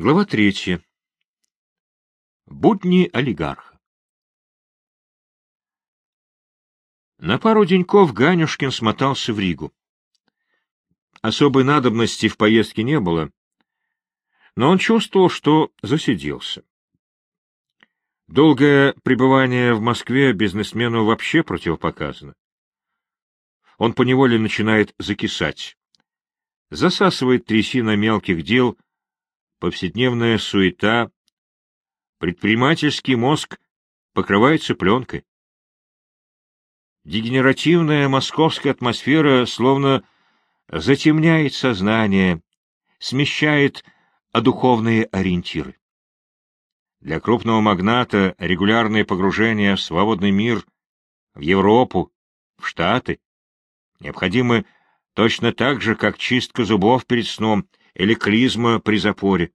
Глава третья. Будни олигарха. На пару деньков Ганюшкин смотался в Ригу. Особой надобности в поездке не было, но он чувствовал, что засиделся. Долгое пребывание в Москве бизнесмену вообще противопоказано. Он поневоле начинает закисать. Засасывает трясина мелких дел — повседневная суета, предпринимательский мозг покрывается пленкой. Дегенеративная московская атмосфера словно затемняет сознание, смещает духовные ориентиры. Для крупного магната регулярное погружение в свободный мир, в Европу, в Штаты необходимы точно так же, как чистка зубов перед сном или клизма при запоре.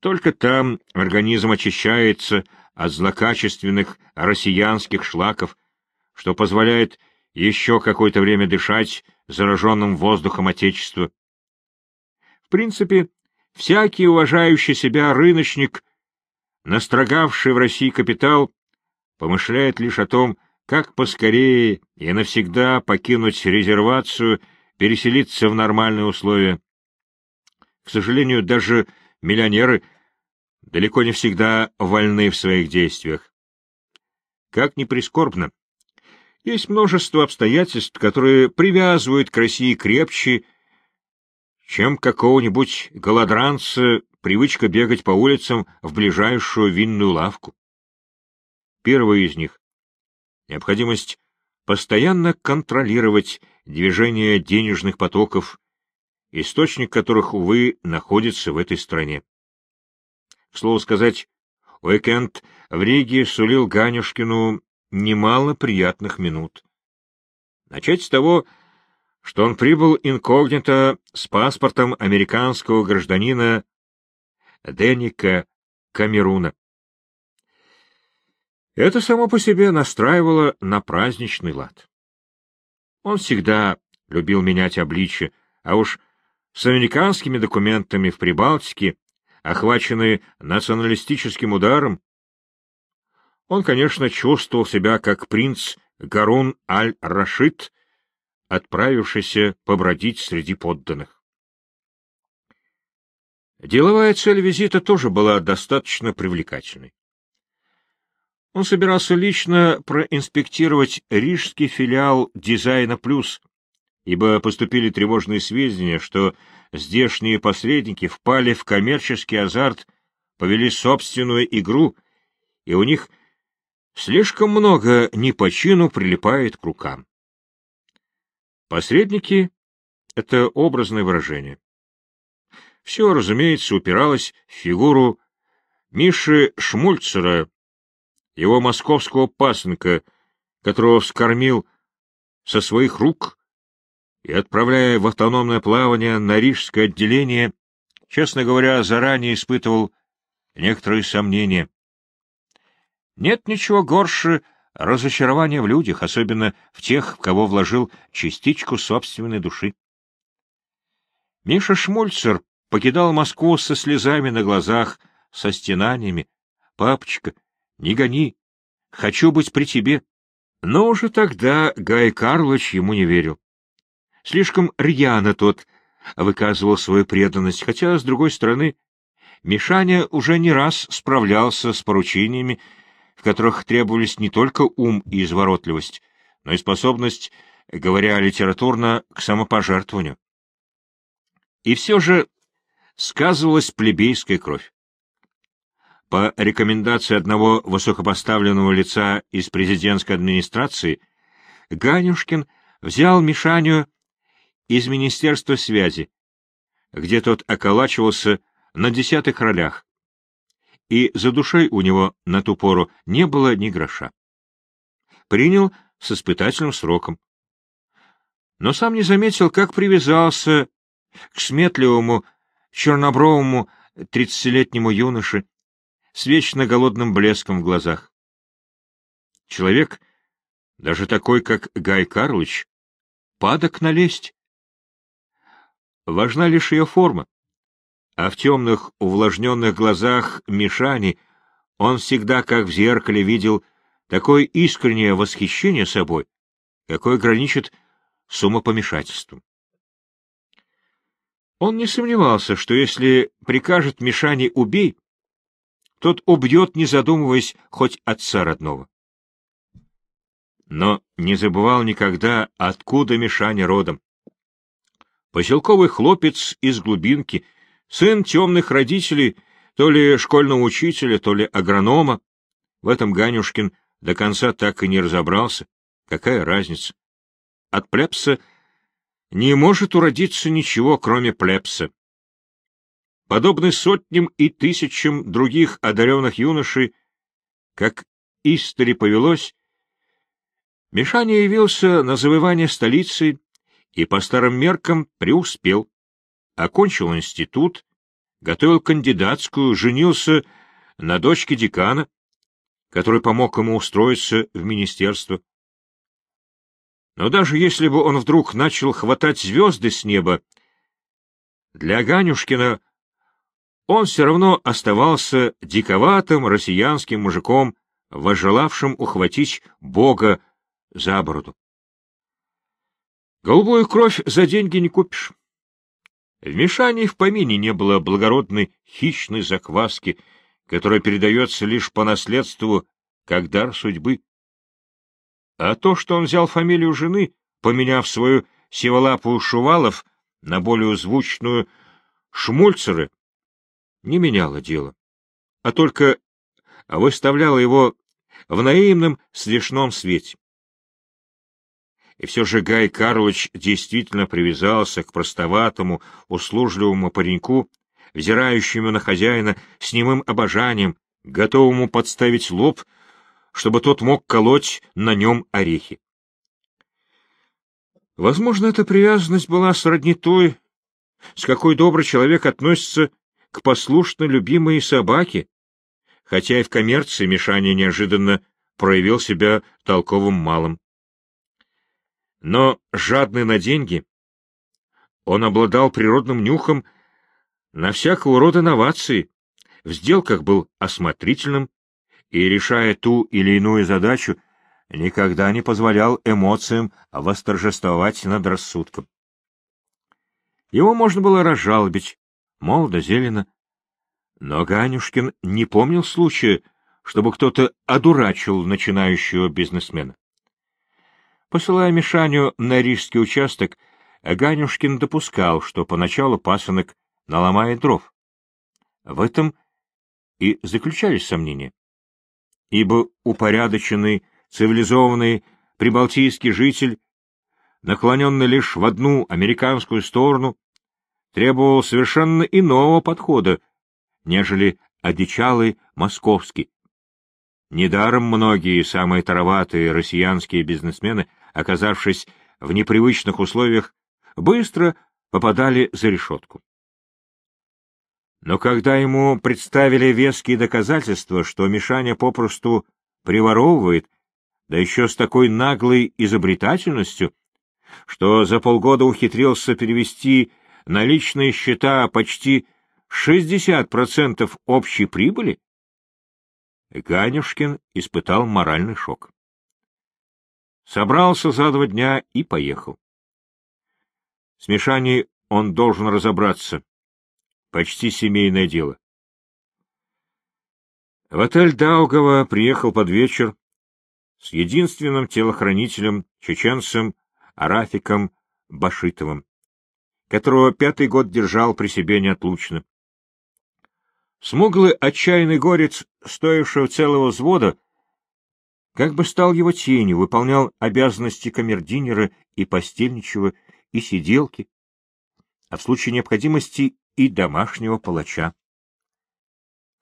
Только там организм очищается от злокачественных россиянских шлаков, что позволяет еще какое-то время дышать зараженным воздухом Отечества. В принципе, всякий уважающий себя рыночник, настрогавший в России капитал, помышляет лишь о том, как поскорее и навсегда покинуть резервацию, переселиться в нормальные условия. К сожалению, даже миллионеры далеко не всегда вольны в своих действиях. Как ни прискорбно, есть множество обстоятельств, которые привязывают к России крепче, чем какого-нибудь голодранца привычка бегать по улицам в ближайшую винную лавку. Первый из них — необходимость постоянно контролировать движение денежных потоков источник которых, увы, находится в этой стране. К слову сказать, уикенд в Риге сулил Ганюшкину немало приятных минут. Начать с того, что он прибыл инкогнито с паспортом американского гражданина Деника Камеруна. Это само по себе настраивало на праздничный лад. Он всегда любил менять обличье, а уж с американскими документами в Прибалтике, охваченные националистическим ударом, он, конечно, чувствовал себя как принц Гарун аль-Рашид, отправившийся побродить среди подданных. Деловая цель визита тоже была достаточно привлекательной. Он собирался лично проинспектировать рижский филиал «Дизайна Плюс», ибо поступили тревожные сведения, что здешние посредники впали в коммерческий азарт, повели собственную игру, и у них слишком много не по чину прилипает к рукам. Посредники — это образное выражение. Все, разумеется, упиралось в фигуру Миши Шмульцера, его московского пасынка, которого вскормил со своих рук и отправляя в автономное плавание на рижское отделение, честно говоря, заранее испытывал некоторые сомнения. Нет ничего горше разочарования в людях, особенно в тех, в кого вложил частичку собственной души. Миша Шмульцер покидал Москву со слезами на глазах, со стенаниями. «Папочка, не гони, хочу быть при тебе». Но уже тогда Гай Карлович ему не верил. Слишком рьяно тот выказывал свою преданность, хотя, с другой стороны, Мишаня уже не раз справлялся с поручениями, в которых требовались не только ум и изворотливость, но и способность, говоря литературно, к самопожертвованию. И все же сказывалась плебейская кровь. По рекомендации одного высокопоставленного лица из президентской администрации, Ганюшкин взял Мишаню из Министерства связи, где тот околачивался на десятых ролях, и за душой у него на ту пору не было ни гроша. Принял с испытательным сроком. Но сам не заметил, как привязался к сметливому, чернобровому тридцатилетнему юноше с вечно голодным блеском в глазах. Человек, даже такой, как Гай Карлович, падок налезть. Важна лишь ее форма. а в темных увлажненных глазах Мишани он всегда, как в зеркале, видел такое искреннее восхищение собой, какое граничит с умопомешательством. Он не сомневался, что если прикажет Мишане «убей», тот убьет, не задумываясь, хоть отца родного. Но не забывал никогда, откуда Мишаня родом. Поселковый хлопец из глубинки, сын темных родителей, то ли школьного учителя, то ли агронома. В этом Ганюшкин до конца так и не разобрался. Какая разница? От плебса не может уродиться ничего, кроме плебса. Подобный сотням и тысячам других одаренных юношей, как истори повелось, Мишаня явился на завоевание столицы и по старым меркам преуспел. Окончил институт, готовил кандидатскую, женился на дочке декана, который помог ему устроиться в министерство. Но даже если бы он вдруг начал хватать звезды с неба, для Ганюшкина он все равно оставался диковатым россиянским мужиком, возжелавшим ухватить Бога за бороду. Голубую кровь за деньги не купишь. В Мишане в помине не было благородной хищной закваски, которая передается лишь по наследству, как дар судьбы. А то, что он взял фамилию жены, поменяв свою сиволапую Шувалов на более звучную Шмульцеры, не меняло дело, а только выставляло его в наивном смешном свете. И все же Гай Карлович действительно привязался к простоватому, услужливому пареньку, взирающему на хозяина с немым обожанием, готовому подставить лоб чтобы тот мог колоть на нем орехи. Возможно, эта привязанность была сродни той, с какой добрый человек относится к послушно любимой собаке, хотя и в коммерции Мишаня неожиданно проявил себя толковым малым. Но жадный на деньги, он обладал природным нюхом на всякого рода новации, в сделках был осмотрительным, и, решая ту или иную задачу, никогда не позволял эмоциям восторжествовать над рассудком. Его можно было разжалобить, молодо, зелено, но Ганюшкин не помнил случая, чтобы кто-то одурачил начинающего бизнесмена. Посылая Мишаню на рижский участок, Ганюшкин допускал, что поначалу пасынок наломает дров. В этом и заключались сомнения ибо упорядоченный, цивилизованный прибалтийский житель, наклоненный лишь в одну американскую сторону, требовал совершенно иного подхода, нежели одичалый московский. Недаром многие самые тароватые россиянские бизнесмены, оказавшись в непривычных условиях, быстро попадали за решетку. Но когда ему представили веские доказательства, что Мишаня попросту приворовывает, да еще с такой наглой изобретательностью, что за полгода ухитрился перевести на личные счета почти 60% общей прибыли, Ганюшкин испытал моральный шок. Собрался за два дня и поехал. С Мишаней он должен разобраться, Почти семейное дело. В отель Даугава приехал под вечер с единственным телохранителем, чеченцем Арафиком Башитовым, которого пятый год держал при себе неотлучно. Смуглый отчаянный горец, стоившего целого взвода, как бы стал его тенью, выполнял обязанности камердинера и постельничего, и сиделки, а в случае необходимости и домашнего палача.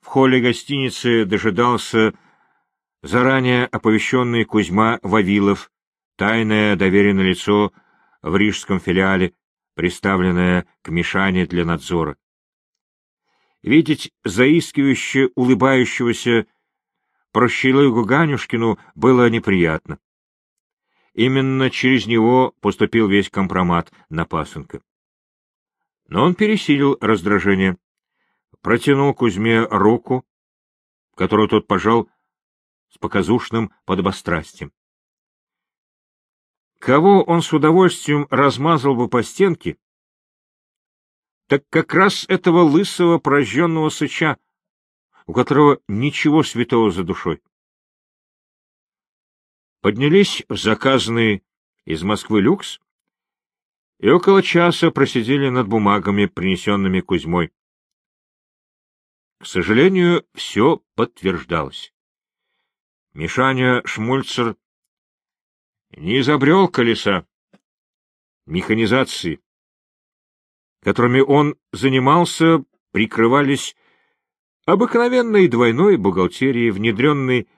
В холле гостиницы дожидался заранее оповещенный Кузьма Вавилов, тайное доверенное лицо в рижском филиале, приставленное к Мишане для надзора. Видеть заискивающе улыбающегося прощелыгу Ганюшкину было неприятно. Именно через него поступил весь компромат на пасынка. Но он пересилил раздражение. протянул Кузьме руку, которую тот пожал с показушным подобострастием. Кого он с удовольствием размазал бы по стенке, так как раз этого лысого прожженного сыча, у которого ничего святого за душой. Поднялись в заказанный из Москвы люкс и около часа просидели над бумагами, принесенными Кузьмой. К сожалению, все подтверждалось. Мишаня Шмульцер не изобрел колеса механизации, которыми он занимался, прикрывались обыкновенной двойной бухгалтерией, внедренной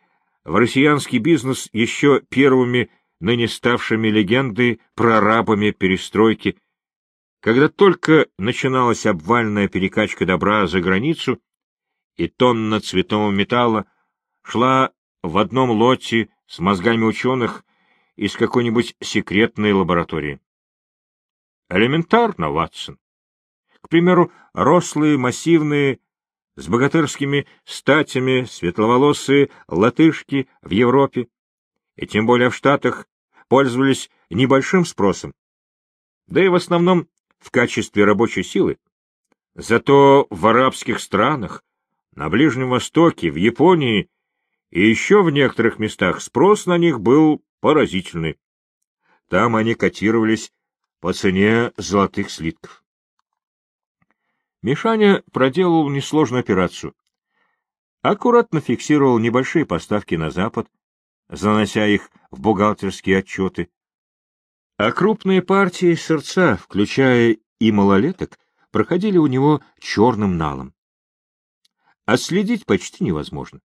в россиянский бизнес еще первыми ныне ставшими легендой прорабами перестройки, когда только начиналась обвальная перекачка добра за границу, и тонна цветного металла шла в одном лоте с мозгами ученых из какой-нибудь секретной лаборатории. Элементарно, Ватсон. К примеру, рослые, массивные, с богатырскими статями, светловолосые латышки в Европе, и тем более в Штатах, пользовались небольшим спросом, да и в основном в качестве рабочей силы. Зато в арабских странах, на Ближнем Востоке, в Японии и еще в некоторых местах спрос на них был поразительный. Там они котировались по цене золотых слитков. Мишаня проделал несложную операцию. Аккуратно фиксировал небольшие поставки на Запад, занося их в бухгалтерские отчеты. А крупные партии сердца, включая и малолеток, проходили у него черным налом. Отследить почти невозможно.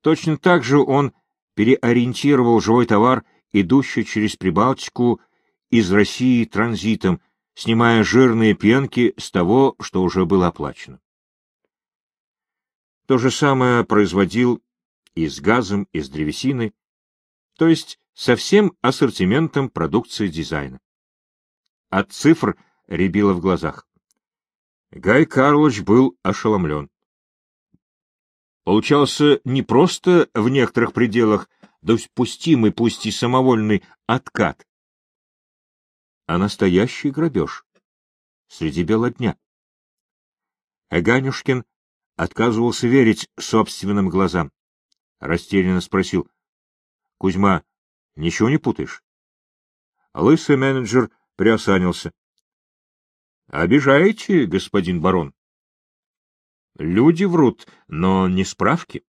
Точно так же он переориентировал живой товар, идущий через Прибалтику из России транзитом, снимая жирные пенки с того, что уже было оплачено. То же самое производил и с газом, и с древесиной, то есть со всем ассортиментом продукции дизайна. От цифр рябило в глазах. Гай Карлович был ошеломлен получался не просто в некоторых пределах допустимый, пусть и самовольный, откат, а настоящий грабеж среди бела дня. Аганюшкин отказывался верить собственным глазам. Растерянно спросил. — Кузьма, ничего не путаешь? Лысый менеджер приосанился. — Обижаете, господин барон? Люди врут, но не справки.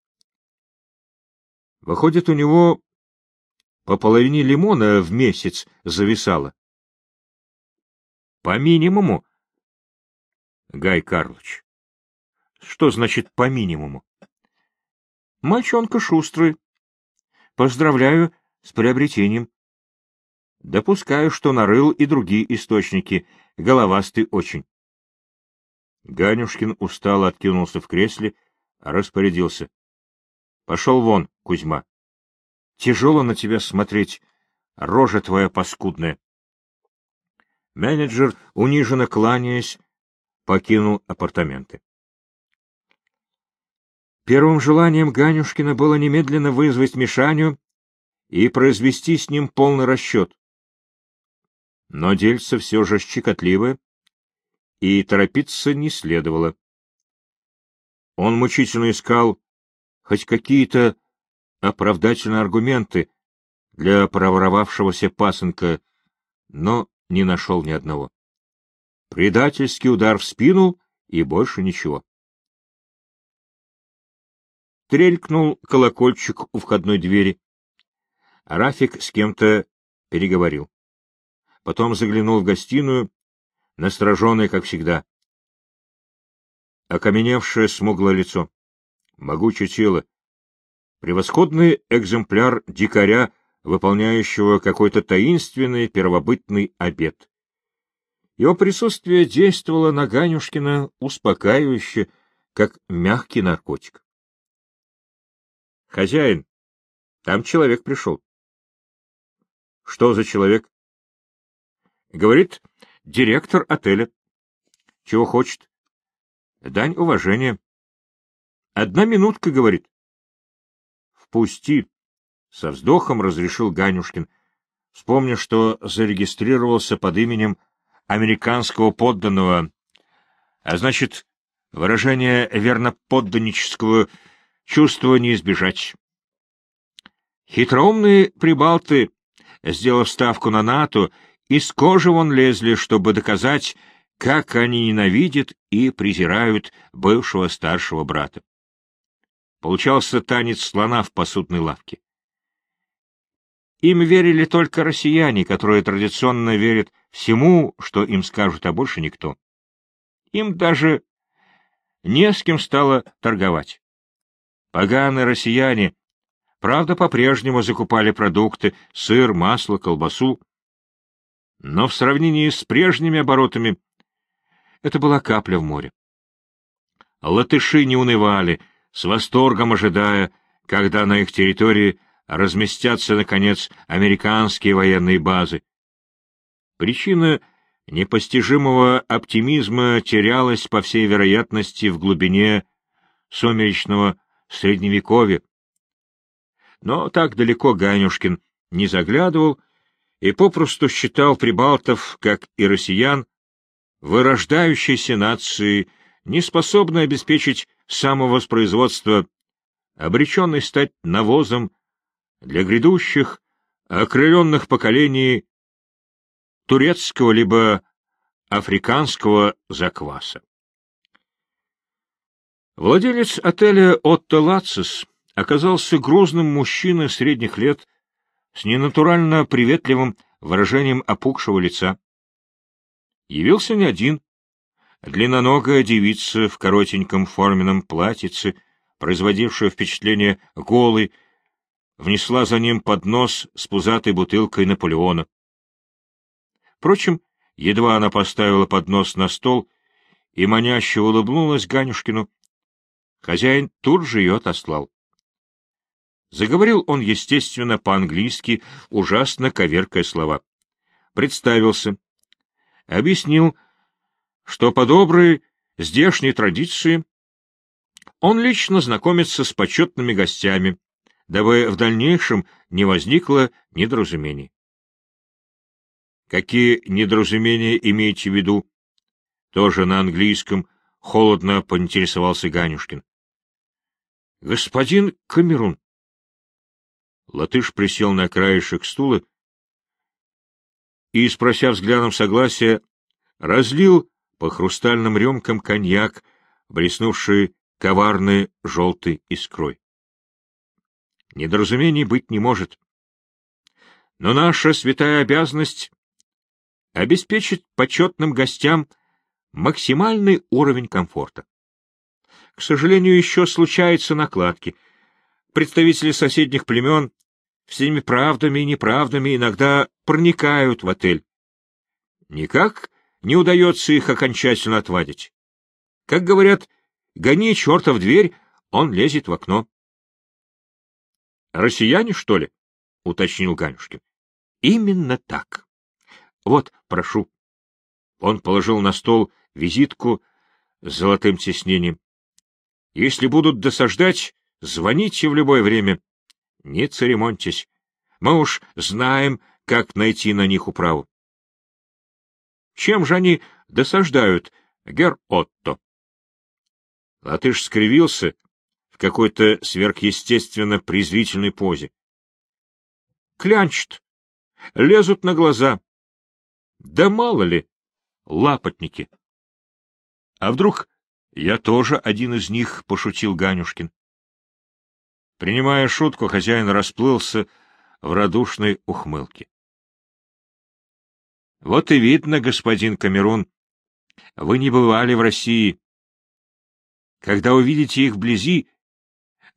Выходит, у него по половине лимона в месяц зависало. По минимуму. Гай Карлович. Что значит по минимуму? Мальчонка шустрый. Поздравляю с приобретением. Допускаю, что нарыл и другие источники. Головастый очень. Ганюшкин устало откинулся в кресле, распорядился. — Пошел вон, Кузьма. Тяжело на тебя смотреть, рожа твоя паскудная. Менеджер, униженно кланяясь, покинул апартаменты. Первым желанием Ганюшкина было немедленно вызвать Мишаню и произвести с ним полный расчет. Но дельце все же щекотливое, и торопиться не следовало. Он мучительно искал хоть какие-то оправдательные аргументы для проворовавшегося пасынка, но не нашел ни одного. Предательский удар в спину и больше ничего. Трелькнул колокольчик у входной двери. Рафик с кем-то переговорил. Потом заглянул в гостиную настороженный, как всегда. Окаменевшее смуглое лицо, могучее тело, превосходный экземпляр дикаря, выполняющего какой-то таинственный первобытный обет. Его присутствие действовало на Ганюшкина успокаивающе, как мягкий наркотик. — Хозяин, там человек пришел. — Что за человек? — Говорит, Директор отеля. Чего хочет? Дань уважения. Одна минутка, говорит. Впусти. Со вздохом разрешил Ганюшкин, вспомнив, что зарегистрировался под именем американского подданного, а значит, выражение верноподданнического чувства не избежать. Хитроумные прибалты, сделав ставку на НАТО, из кожи вон лезли, чтобы доказать, как они ненавидят и презирают бывшего старшего брата. Получался танец слона в посудной лавке. Им верили только россияне, которые традиционно верят всему, что им скажут, а больше никто. Им даже не с кем стало торговать. Поганые россияне, правда, по-прежнему закупали продукты, сыр, масло, колбасу, но в сравнении с прежними оборотами это была капля в море. Латыши не унывали, с восторгом ожидая, когда на их территории разместятся, наконец, американские военные базы. Причина непостижимого оптимизма терялась, по всей вероятности, в глубине сумеречного средневековья. Но так далеко Ганюшкин не заглядывал и попросту считал прибалтов, как и россиян, вырождающейся нации, не способной обеспечить самовоспроизводство, обреченной стать навозом для грядущих, окрыленных поколений турецкого либо африканского закваса. Владелец отеля «Отто Лацис» оказался грузным мужчиной средних лет с ненатурально приветливым выражением опухшего лица. Явился не один. Длинноногая девица в коротеньком форменном платьице, производившая впечатление голой, внесла за ним поднос с пузатой бутылкой Наполеона. Впрочем, едва она поставила поднос на стол и маняще улыбнулась Ганюшкину, хозяин тут же ее отослал. Заговорил он, естественно, по-английски, ужасно коверкая слова. Представился. Объяснил, что по доброй здешней традиции он лично знакомится с почетными гостями, дабы в дальнейшем не возникло недоразумений. Какие недоразумения имеете в виду? Тоже на английском холодно поинтересовался Ганюшкин. Господин Камерун. Латыш присел на краешек стула и, спрося взглядом согласия, разлил по хрустальным рюмкам коньяк, блеснувший коварной желтой искрой. Недоразумений быть не может. Но наша святая обязанность — обеспечить почетным гостям максимальный уровень комфорта. К сожалению, еще случаются накладки. Представители соседних племен всеми правдами и неправдами иногда проникают в отель. Никак не удается их окончательно отвадить. Как говорят, гони черта в дверь, он лезет в окно. — Россияне, что ли? — уточнил Ганюшкин. — Именно так. Вот, прошу. Он положил на стол визитку с золотым тиснением. — Если будут досаждать, звоните в любое время. Не церемоньтесь. Мы уж знаем, как найти на них управу. Чем же они досаждают, гер Отто? Латыш скривился какой-то сверхъестественно презрительной позе. Клянчат, лезут на глаза. Да мало ли, лапотники. А вдруг я тоже один из них, — пошутил Ганюшкин. Принимая шутку, хозяин расплылся в радушной ухмылке. — Вот и видно, господин Камерун, вы не бывали в России. Когда увидите их вблизи,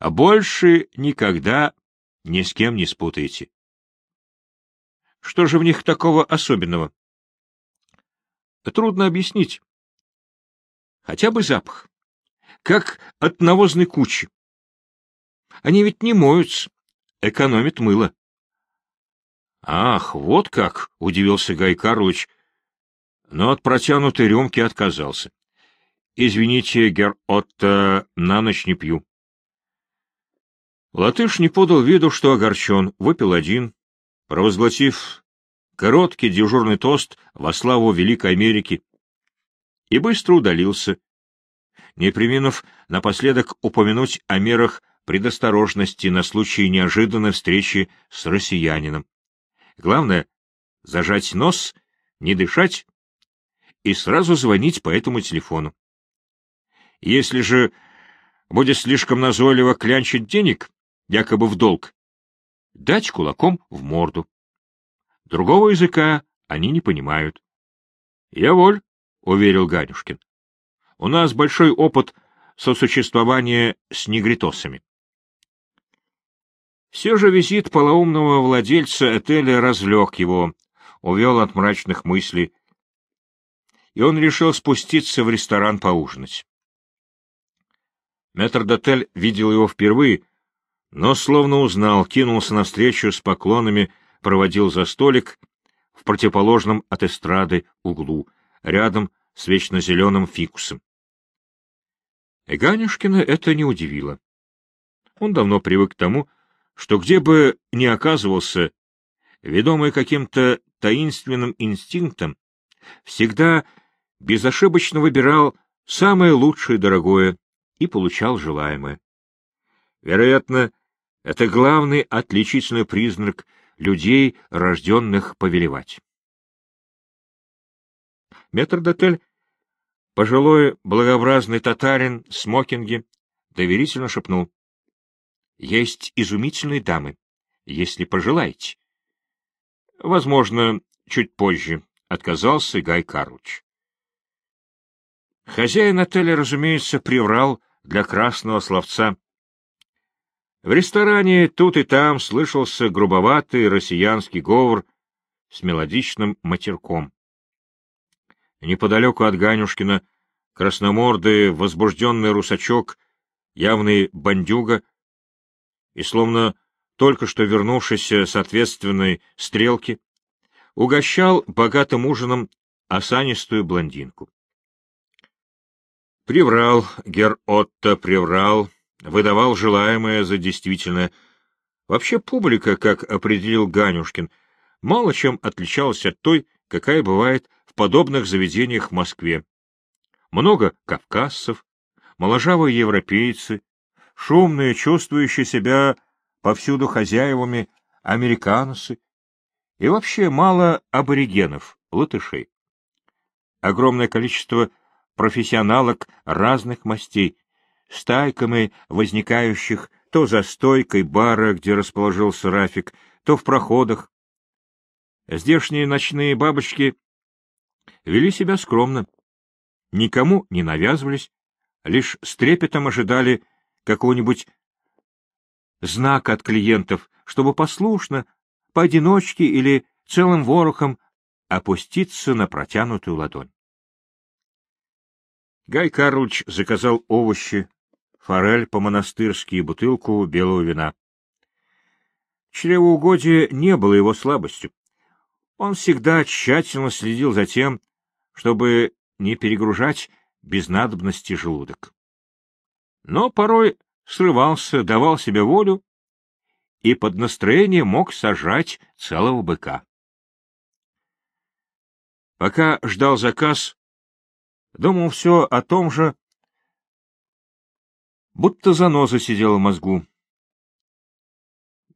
а больше никогда ни с кем не спутаете. Что же в них такого особенного? Трудно объяснить. Хотя бы запах. Как от навозной кучи. Они ведь не моются, экономят мыло. — Ах, вот как! — удивился Гай Карлович, но от протянутой рюмки отказался. Извините, гер Отто, на ночь не пью. Латыш не подал виду, что огорчен, выпил один, провозгласив короткий дежурный тост во славу Великой Америки, и быстро удалился, не приминув напоследок упомянуть о мерах предосторожности на случай неожиданной встречи с россиянином. Главное — зажать нос, не дышать и сразу звонить по этому телефону. Если же будет слишком назойливо клянчить денег, якобы в долг, дать кулаком в морду. Другого языка они не понимают. — Я воль, — уверил Ганюшкин. — У нас большой опыт сосуществования с негритосами. Все же визит полоумного владельца отеля развлек его, увел от мрачных мыслей, и он решил спуститься в ресторан поужинать. Метрдотель видел его впервые, но словно узнал, кинулся навстречу с поклонами, проводил за столик в противоположном от эстрады углу, рядом с вечно зеленым фикусом. Ганюшкина это не удивило. Он давно привык к тому, что где бы ни оказывался, ведомый каким-то таинственным инстинктом, всегда безошибочно выбирал самое лучшее и дорогое и получал желаемое. Вероятно, это главный отличительный признак людей, рожденных повелевать. Метрдотель, пожилой благообразный татарин в смокинге, доверительно шепнул. — Есть изумительные дамы, если пожелаете. — Возможно, чуть позже, — отказался Гай Карлович. Хозяин отеля, разумеется, приврал для красного словца — в ресторане тут и там слышался грубоватый россиянский говор с мелодичным матерком. Неподалеку от Ганюшкина красномордый возбужденный русачок, явный бандюга, и словно только что вернувшийся с ответственной стрелки, угощал богатым ужином осанистую блондинку. Приврал, гер Отто приврал, выдавал желаемое за действительное. Вообще публика, как определил Ганюшкин, мало чем отличалась от той, какая бывает в подобных заведениях в Москве. Много кавказцев, моложавые европейцы, шумные, чувствующие себя повсюду хозяевами американцы и вообще мало аборигенов, латышей. Огромное количество профессионалок разных мастей, стайками возникающих то за стойкой бара, где расположился Рафик, то в проходах. Здешние ночные бабочки вели себя скромно, никому не навязывались, лишь с трепетом ожидали какого-нибудь знака от клиентов, чтобы послушно, поодиночке или целым ворохом опуститься на протянутую ладонь. Гай Карлович заказал овощи, форель по-монастырски и бутылку белого вина. Чревоугодие не было его слабостью. Он всегда тщательно следил за тем, чтобы не перегружать без надобности желудок. Но порой срывался, давал себе волю и под настроение мог сажать целого быка. Пока ждал заказ, думал все о том же, будто заноза сидела в мозгу.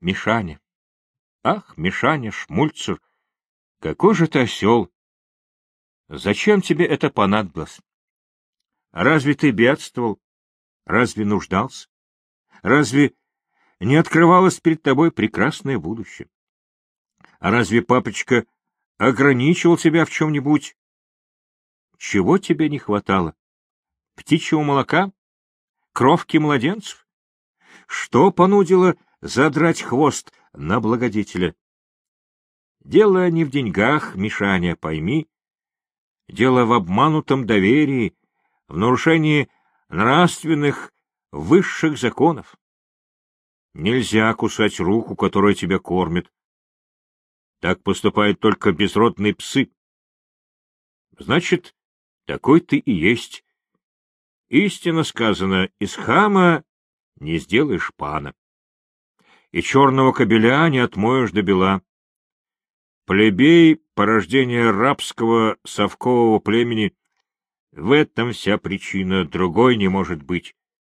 Мишаня. Ах, Мишаня, Шмульцер, какой же ты осел! Зачем тебе это понадобилось? Разве ты бедствовал? Разве нуждался? Разве не открывалось перед тобой прекрасное будущее? А разве папочка ограничивал тебя в чем-нибудь? Чего тебе не хватало? Птичьего молока? Кровки младенцев? Что понудило задрать хвост на благодетеля? Дело не в деньгах, Мишаня, пойми. Дело в обманутом доверии, в нарушении нравственных высших законов. Нельзя кусать руку, которая тебя кормит. Так поступают только безродные псы. Значит, такой ты и есть Истинно сказано, из хама не сделаешь пана. И черного кобеля не отмоешь до бела. Плебей — порождение рабского совкового племени. В этом вся причина, другой не может быть.